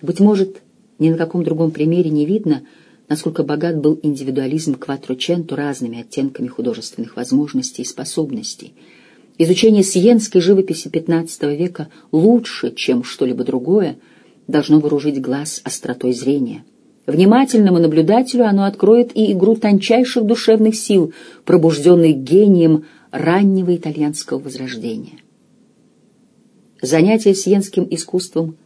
Быть может, ни на каком другом примере не видно, насколько богат был индивидуализм Кватроченто разными оттенками художественных возможностей и способностей. Изучение сиенской живописи XV века лучше, чем что-либо другое, должно вооружить глаз остротой зрения. Внимательному наблюдателю оно откроет и игру тончайших душевных сил, пробужденных гением раннего итальянского возрождения. Занятия сиенским искусством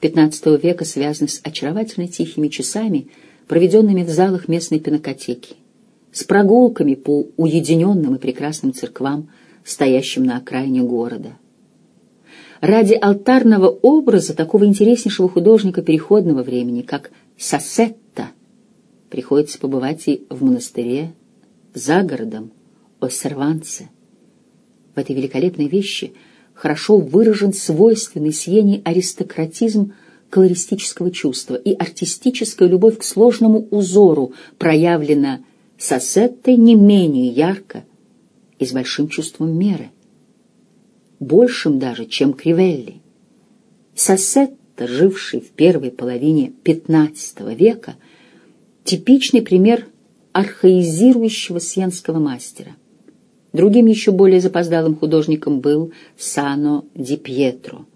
XV века связаны с очаровательно тихими часами, проведенными в залах местной пинокотеки, с прогулками по уединенным и прекрасным церквам, стоящим на окраине города. Ради алтарного образа такого интереснейшего художника переходного времени, как Сассетта, приходится побывать и в монастыре за городом Оссерванце. В этой великолепной вещи – хорошо выражен свойственный Сиене аристократизм колористического чувства и артистическая любовь к сложному узору проявлена Сассеттой не менее ярко и с большим чувством меры, большим даже, чем Кривелли. Сассетта, живший в первой половине XV века, типичный пример архаизирующего сиенского мастера — Другим еще более запоздалым художником был Сано Ди Пьетро,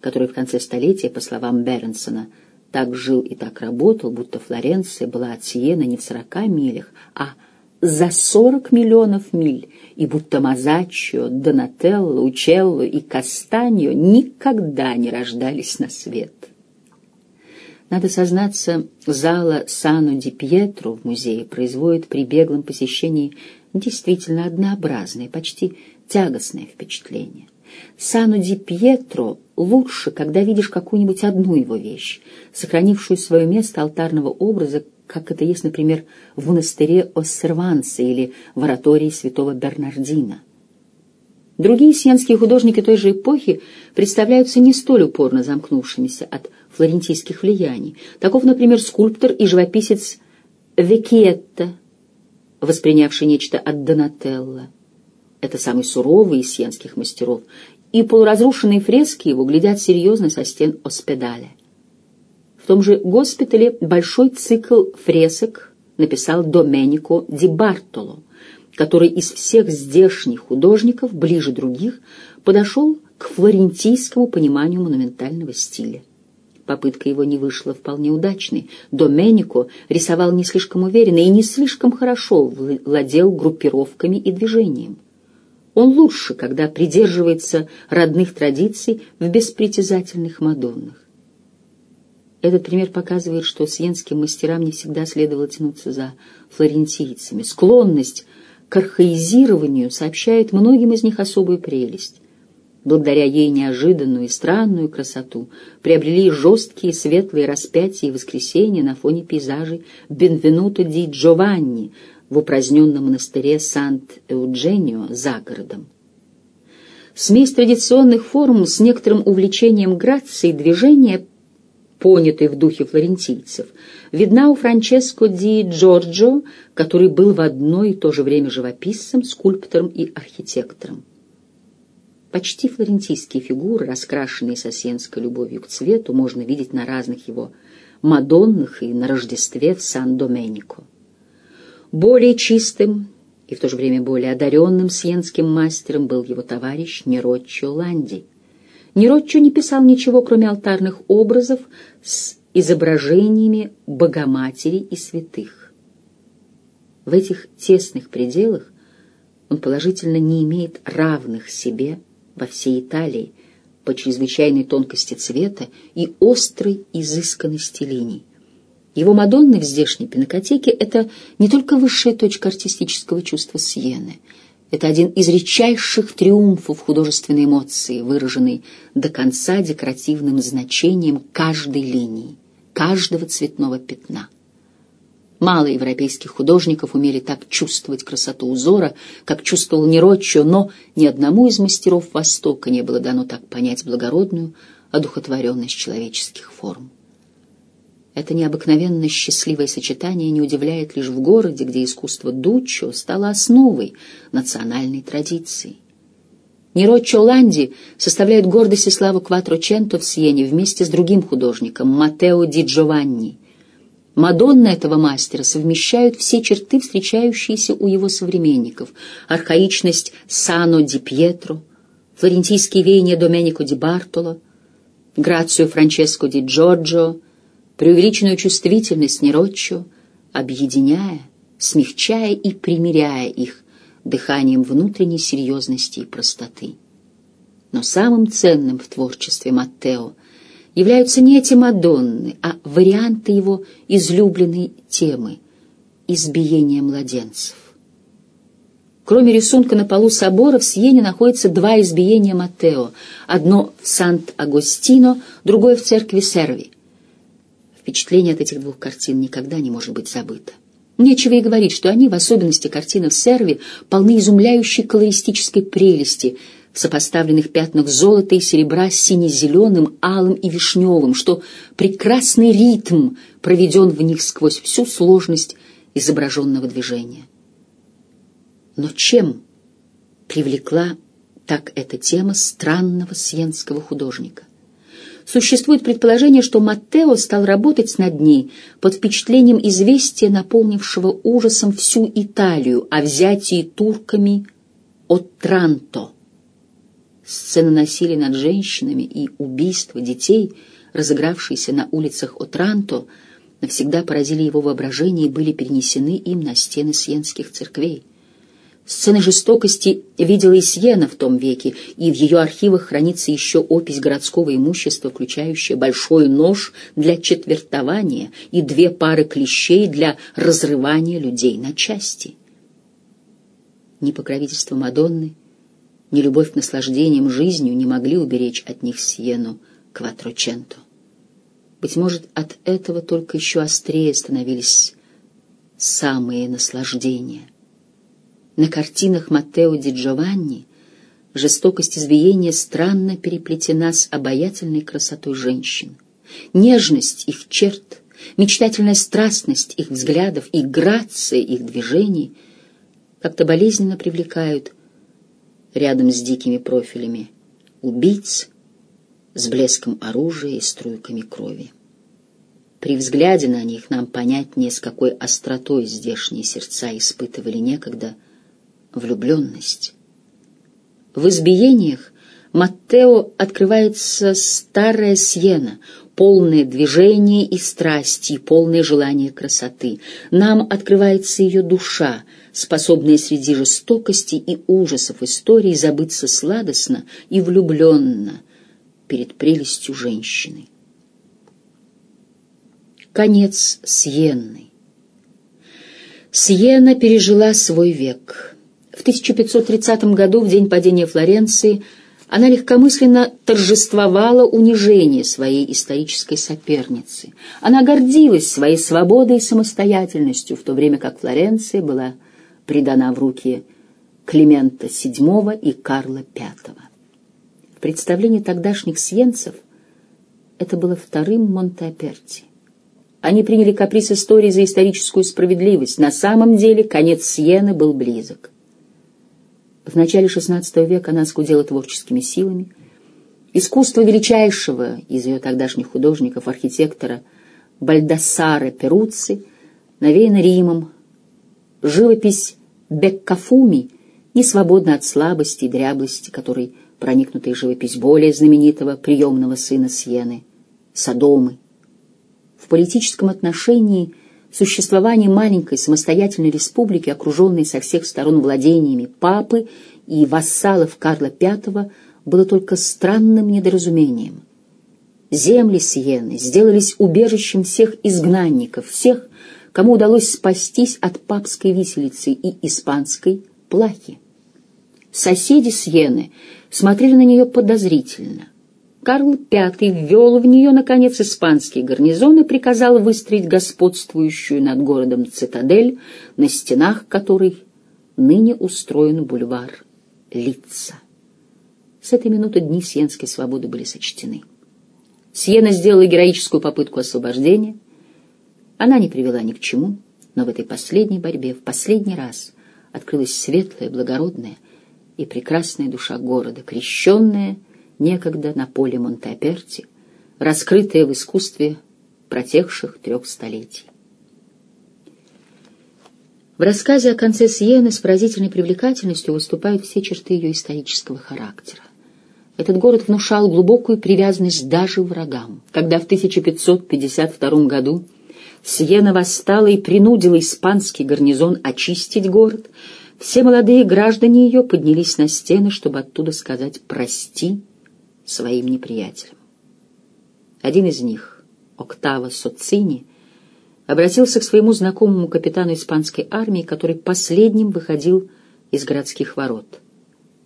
который в конце столетия, по словам Бернсона, так жил и так работал, будто Флоренция была от Сиены не в сорока милях, а за сорок миллионов миль, и будто Мазаччо, Донателло, Учелло и Кастаньо никогда не рождались на свет. Надо сознаться, зала Сано Ди Пьетро в музее производит при беглом посещении действительно однообразное, почти тягостное впечатление. Сану ди Пьетро лучше, когда видишь какую-нибудь одну его вещь, сохранившую свое место алтарного образа, как это есть, например, в монастыре Оссерванса или в оратории святого Бернардина. Другие сиенские художники той же эпохи представляются не столь упорно замкнувшимися от флорентийских влияний. Таков, например, скульптор и живописец Векиетта, воспринявший нечто от Донателло. Это самый суровый из сиенских мастеров, и полуразрушенные фрески его глядят серьезно со стен Оспедаля. В том же госпитале большой цикл фресок написал Доменико ди Бартоло, который из всех здешних художников, ближе других, подошел к флорентийскому пониманию монументального стиля. Попытка его не вышла вполне удачной. Доменико рисовал не слишком уверенно и не слишком хорошо владел группировками и движением. Он лучше, когда придерживается родных традиций в беспритязательных Мадоннах. Этот пример показывает, что сиенским мастерам не всегда следовало тянуться за флорентийцами. Склонность к архаизированию сообщает многим из них особую прелесть благодаря ей неожиданную и странную красоту, приобрели жесткие светлые распятия и воскресения на фоне пейзажей Бенвенуто ди Джованни в упраздненном монастыре Сант-Эудженио за городом. Смесь традиционных форм с некоторым увлечением грацией движения, понятой в духе флорентийцев, видна у Франческо ди Джорджо, который был в одно и то же время живописцем, скульптором и архитектором. Почти флорентийские фигуры, раскрашенные сосенской любовью к цвету, можно видеть на разных его Мадоннах и на Рождестве в Сан-Доменико. Более чистым и в то же время более одаренным сиенским мастером был его товарищ Нероччо Ланди. Нероччо не писал ничего, кроме алтарных образов с изображениями Богоматери и святых. В этих тесных пределах он положительно не имеет равных себе во всей Италии по чрезвычайной тонкости цвета и острой изысканности линий. Его Мадонны в здешней пинокотеке — это не только высшая точка артистического чувства Сиены, это один из редчайших триумфов художественной эмоции, выраженный до конца декоративным значением каждой линии, каждого цветного пятна. Мало европейских художников умели так чувствовать красоту узора, как чувствовал Нероччо, но ни одному из мастеров Востока не было дано так понять благородную одухотворенность человеческих форм. Это необыкновенно счастливое сочетание не удивляет лишь в городе, где искусство дуччо стало основой национальной традиции. Нероччо Ланди составляет гордость и славу Кватроченто в Сиене вместе с другим художником Матео Ди Джованни. Мадонны этого мастера совмещают все черты, встречающиеся у его современников. Архаичность Сано Ди Пьетро, флорентийские веяния Доменико Ди Бартоло, грацию Франческо Ди Джорджо, преувеличенную чувствительность Нероччо, объединяя, смягчая и примиряя их дыханием внутренней серьезности и простоты. Но самым ценным в творчестве Маттео являются не эти Мадонны, а варианты его излюбленной темы — избиение младенцев. Кроме рисунка на полу собора в Сиене находится два избиения Маттео, одно в Сант-Агостино, другое в церкви Серви. Впечатление от этих двух картин никогда не может быть забыто. Нечего и говорить, что они, в особенности картины в Серве, полны изумляющей колористической прелести — в сопоставленных пятнах золота и серебра с сине-зеленым, алым и вишневым, что прекрасный ритм проведен в них сквозь всю сложность изображенного движения. Но чем привлекла так эта тема странного сиенского художника? Существует предположение, что Маттео стал работать над ней под впечатлением известия, наполнившего ужасом всю Италию о взятии турками от Транто. Сцены насилия над женщинами и убийства детей, разыгравшиеся на улицах Отранто, навсегда поразили его воображение и были перенесены им на стены сиенских церквей. Сцены жестокости видела и Сиена в том веке, и в ее архивах хранится еще опись городского имущества, включающая большой нож для четвертования и две пары клещей для разрывания людей на части. Ни покровительство Мадонны, ни любовь к наслаждениям жизнью не могли уберечь от них Сиену Кватроченто. Быть может, от этого только еще острее становились самые наслаждения. На картинах Маттео ди Джованни жестокость избиения странно переплетена с обаятельной красотой женщин. Нежность их черт, мечтательная страстность их взглядов и грация их движений как-то болезненно привлекают рядом с дикими профилями убийц с блеском оружия и струйками крови. При взгляде на них нам понятнее, с какой остротой здешние сердца испытывали некогда влюбленность. В избиениях Маттео открывается старая Сьена, полное движение и страсти, и полное желание красоты. Нам открывается ее душа, способная среди жестокости и ужасов истории забыться сладостно и влюбленно перед прелестью женщины. Конец Сиенны. Сиена пережила свой век. В 1530 году, в день падения Флоренции, она легкомысленно торжествовала унижение своей исторической соперницы. Она гордилась своей свободой и самостоятельностью, в то время как Флоренция была предана в руки Климента VII и Карла V. В представлении тогдашних сиенцев это было вторым Монтеаперти. Они приняли каприз истории за историческую справедливость. На самом деле конец Сиены был близок. В начале XVI века она скудела творческими силами. Искусство величайшего из ее тогдашних художников, архитектора Бальдассаре Перуцци, навеяно Римом. Живопись Беккафуми не свободна от слабости и дряблости, которой проникнута и живопись более знаменитого приемного сына Сьены — Содомы. В политическом отношении существование маленькой самостоятельной республики, окруженной со всех сторон владениями папы и вассалов Карла V, было только странным недоразумением. Земли Сиены сделались убежищем всех изгнанников, всех, кому удалось спастись от папской виселицы и испанской плахи. Соседи Сьены смотрели на нее подозрительно. Карл V ввел в нее, наконец, испанский гарнизон и приказал выстроить господствующую над городом цитадель, на стенах которой ныне устроен бульвар Лица. С этой минуты дни Сиенской свободы были сочтены. Сиена сделала героическую попытку освобождения — она не привела ни к чему, но в этой последней борьбе в последний раз открылась светлая, благородная и прекрасная душа города, крещенная некогда на поле Монтеаперти, раскрытая в искусстве протекших трех столетий. В рассказе о конце Сиены с поразительной привлекательностью выступают все черты ее исторического характера. Этот город внушал глубокую привязанность даже врагам. Когда в 1552 году Сиена восстала и принудила испанский гарнизон очистить город, все молодые граждане ее поднялись на стены, чтобы оттуда сказать «прости» своим неприятелям. Один из них, Октава Социни, обратился к своему знакомому капитану испанской армии, который последним выходил из городских ворот.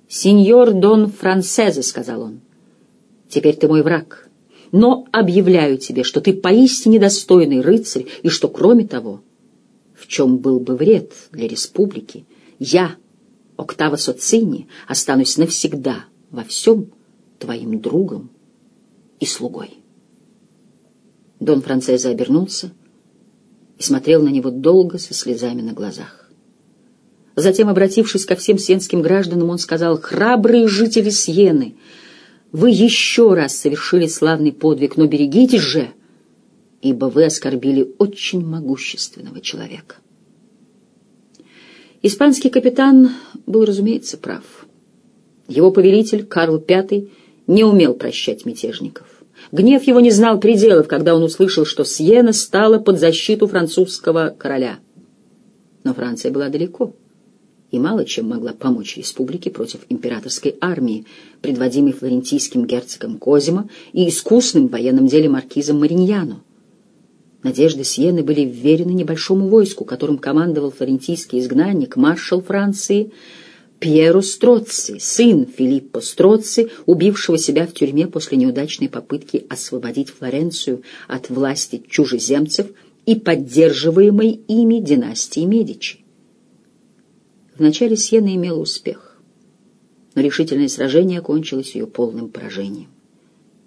«Сеньор Дон Франсезе», — сказал он, — «теперь ты мой враг, но объявляю тебе, что ты поистине достойный рыцарь и что, кроме того, в чем был бы вред для республики, я, Октава Социни, останусь навсегда во всем твоим другом и слугой». Дон Францезе обернулся и смотрел на него долго со слезами на глазах. Затем, обратившись ко всем сиенским гражданам, он сказал, «Храбрые жители Сиены, вы еще раз совершили славный подвиг, но берегитесь же, ибо вы оскорбили очень могущественного человека». Испанский капитан был, разумеется, прав. Его повелитель, Карл V, не умел прощать мятежников. Гнев его не знал пределов, когда он услышал, что Сьена стала под защиту французского короля. Но Франция была далеко и мало чем могла помочь республике против императорской армии, предводимой флорентийским герцогом Козимо и искусным в военном деле маркизом Мариньяно. Надежды Сиены были вверены небольшому войску, которым командовал флорентийский изгнанник, маршал Франции Пьеро Строци, сын Филиппо Строци, убившего себя в тюрьме после неудачной попытки освободить Флоренцию от власти чужеземцев и поддерживаемой ими династии Медичи. Вначале Сьена имела успех, но решительное сражение окончилось ее полным поражением.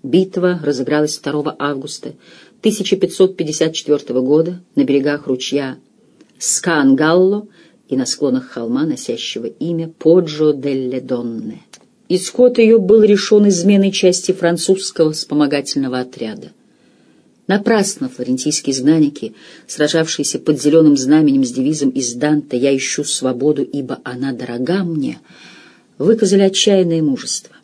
Битва разыгралась 2 августа 1554 года на берегах ручья Скангалло и на склонах холма, носящего имя Поджо делле Донне. Исход ее был решен изменой части французского вспомогательного отряда. Напрасно флорентийские знаники, сражавшиеся под зеленым знаменем с девизом из Данта «Я ищу свободу, ибо она дорога мне», выказали отчаянное мужество.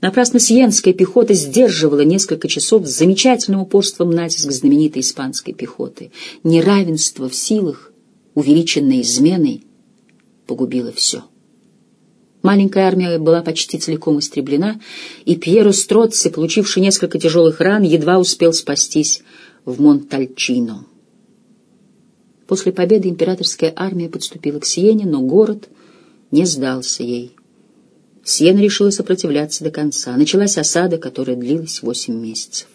Напрасно сиенская пехота сдерживала несколько часов с замечательным упорством натиск знаменитой испанской пехоты. Неравенство в силах, увеличенное изменой, погубило все. Маленькая армия была почти целиком истреблена, и Пьеро Строци, получивший несколько тяжелых ран, едва успел спастись в Монтальчино. После победы императорская армия подступила к Сиене, но город не сдался ей. Сиена решила сопротивляться до конца. Началась осада, которая длилась восемь месяцев.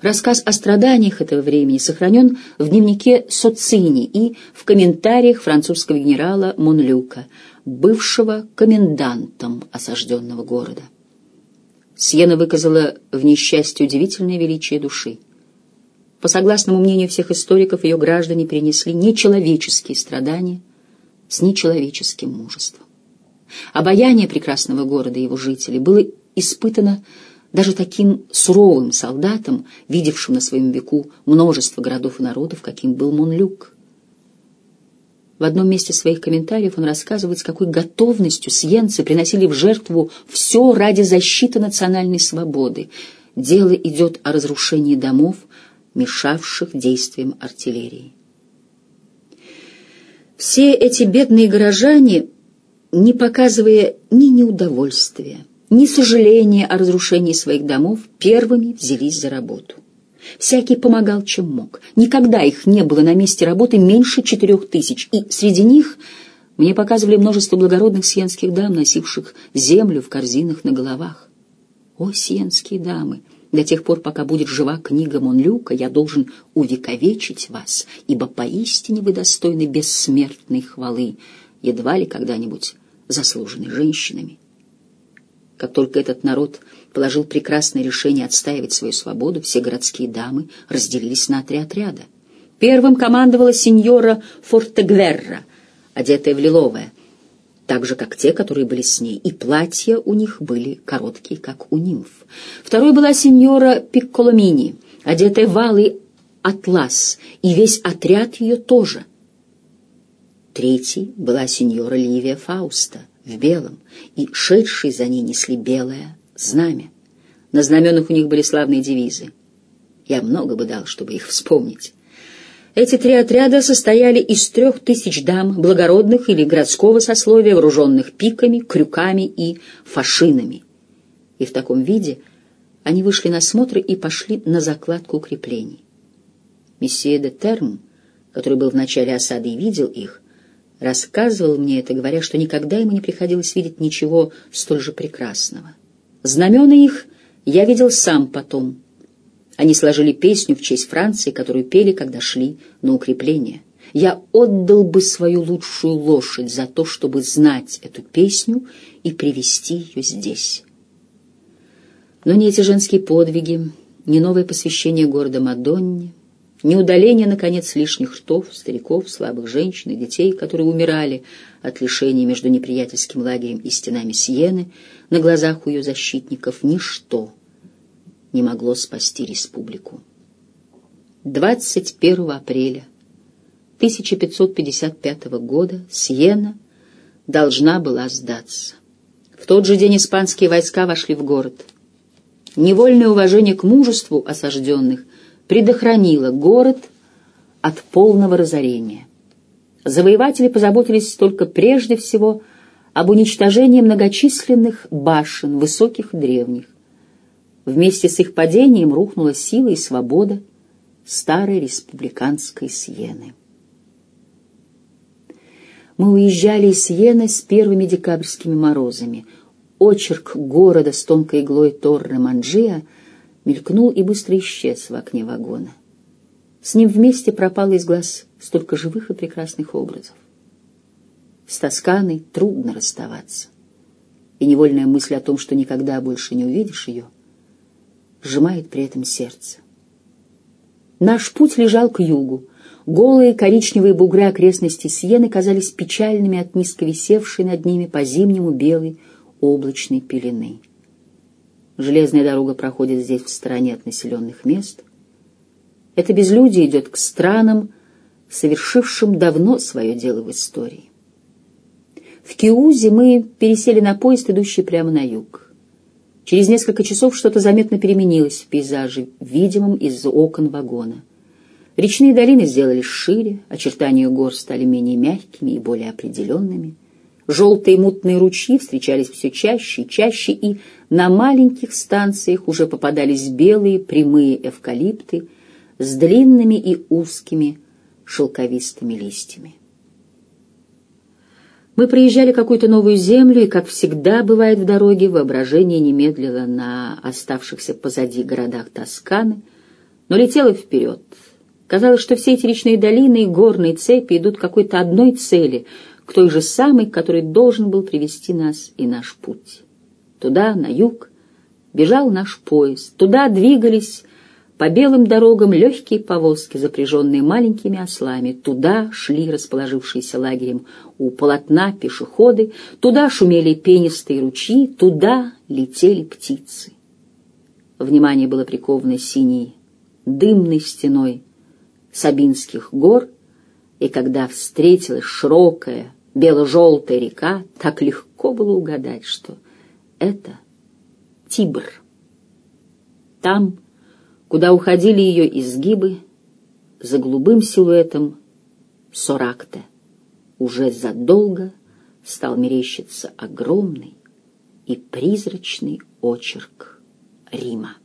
Рассказ о страданиях этого времени сохранен в дневнике Социни и в комментариях французского генерала Монлюка – бывшего комендантом осажденного города. Сьена выказала в несчастье удивительное величие души. По согласному мнению всех историков, ее граждане перенесли нечеловеческие страдания с нечеловеческим мужеством. Обаяние прекрасного города и его жителей было испытано даже таким суровым солдатом, видевшим на своем веку множество городов и народов, каким был Монлюк. В одном месте своих комментариев он рассказывает, с какой готовностью сиенцы приносили в жертву все ради защиты национальной свободы. Дело идет о разрушении домов, мешавших действиям артиллерии. Все эти бедные горожане, не показывая ни неудовольствия, ни сожаления о разрушении своих домов, первыми взялись за работу. Всякий помогал, чем мог. Никогда их не было на месте работы меньше четырех тысяч, и среди них мне показывали множество благородных сиенских дам, носивших землю в корзинах на головах. О, сиенские дамы! До тех пор, пока будет жива книга Монлюка, я должен увековечить вас, ибо поистине вы достойны бессмертной хвалы, едва ли когда-нибудь заслуженной женщинами. Как только этот народ положил прекрасное решение отстаивать свою свободу, все городские дамы разделились на три отряда. Первым командовала сеньора Фортегверра, одетая в лиловое. так же, как те, которые были с ней, и платья у них были короткие, как у нимф. Второй была сеньора Пикколомини, одетая в алый атлас, и весь отряд ее тоже. Третий была сеньора Ливия Фауста в белом, и шедшие за ней несли белое знамя. На знаменах у них были славные девизы. Я много бы дал, чтобы их вспомнить. Эти три отряда состояли из трех тысяч дам, благородных или городского сословия, вооруженных пиками, крюками и фашинами. И в таком виде они вышли на смотр и пошли на закладку укреплений. Месье де Терм, который был в начале осады и видел их, рассказывал мне это, говоря, что никогда ему не приходилось видеть ничего столь же прекрасного. Знамена их я видел сам потом — они сложили песню в честь Франции, которую пели, когда шли на укрепление. Я отдал бы свою лучшую лошадь за то, чтобы знать эту песню и привести ее здесь. Но не эти женские подвиги, не новое посвящение города Мадонне, не удаление, наконец, лишних ртов, стариков, слабых женщин и детей, которые умирали от лишения между неприятельским лагерем и стенами Сиены на глазах у ее защитников, ничто не могло спасти республику. 21 апреля 1555 года Сиена должна была сдаться. В тот же день испанские войска вошли в город. Невольное уважение к мужеству осажденных предохранило город от полного разорения. Завоеватели позаботились только прежде всего об уничтожении многочисленных башен, высоких древних. Вместе с их падением рухнула сила и свобода старой республиканской Сиены. Мы уезжали из Сиены с первыми декабрьскими морозами. Очерк города с тонкой иглой Торре Манджиа мелькнул и быстро исчез в окне вагона. С ним вместе пропало из глаз столько живых и прекрасных образов. С Тосканой трудно расставаться, и невольная мысль о том, что никогда больше не увидишь ее — сжимает при этом сердце. Наш путь лежал к югу. Голые коричневые бугры окрестностей Сиены казались печальными от низко висевшей над ними по-зимнему белой облачной пелены. Железная дорога проходит здесь в стороне от населенных мест. Это безлюдие идет к странам, совершившим давно свое дело в истории. В Киузе мы пересели на поезд, идущий прямо на юг. Через несколько часов что-то заметно переменилось в пейзаже, видимом из окон вагона. Речные долины сделались шире, очертания гор стали менее мягкими и более определенными. Желтые мутные ручьи встречались все чаще и чаще, и на маленьких станциях уже попадались белые прямые эвкалипты с длинными и узкими шелковистыми листьями. Мы проезжали какую-то новую землю, и, как всегда бывает в дороге, воображение немедлило на оставшихся позади городах Тосканы, но летело вперед. Казалось, что все эти речные долины и горные цепи идут к какой-то одной цели, той же самой, который должен был привести нас и наш путь. Туда, на юг, бежал наш поезд, туда двигались по белым дорогам легкие повозки, запряженные маленькими ослами. Туда шли расположившиеся лагерем у полотна пешеходы, туда шумели пенистые ручьи, туда летели птицы. Внимание было приковано синей, дымной стеной Сабинских гор, и когда встретилась широкая бело-желтая река, так легко было угадать, что это Тибр. Там куда уходили ее изгибы, за голубым силуэтом Соракте уже задолго стал мерещиться огромный и призрачный очерк Рима.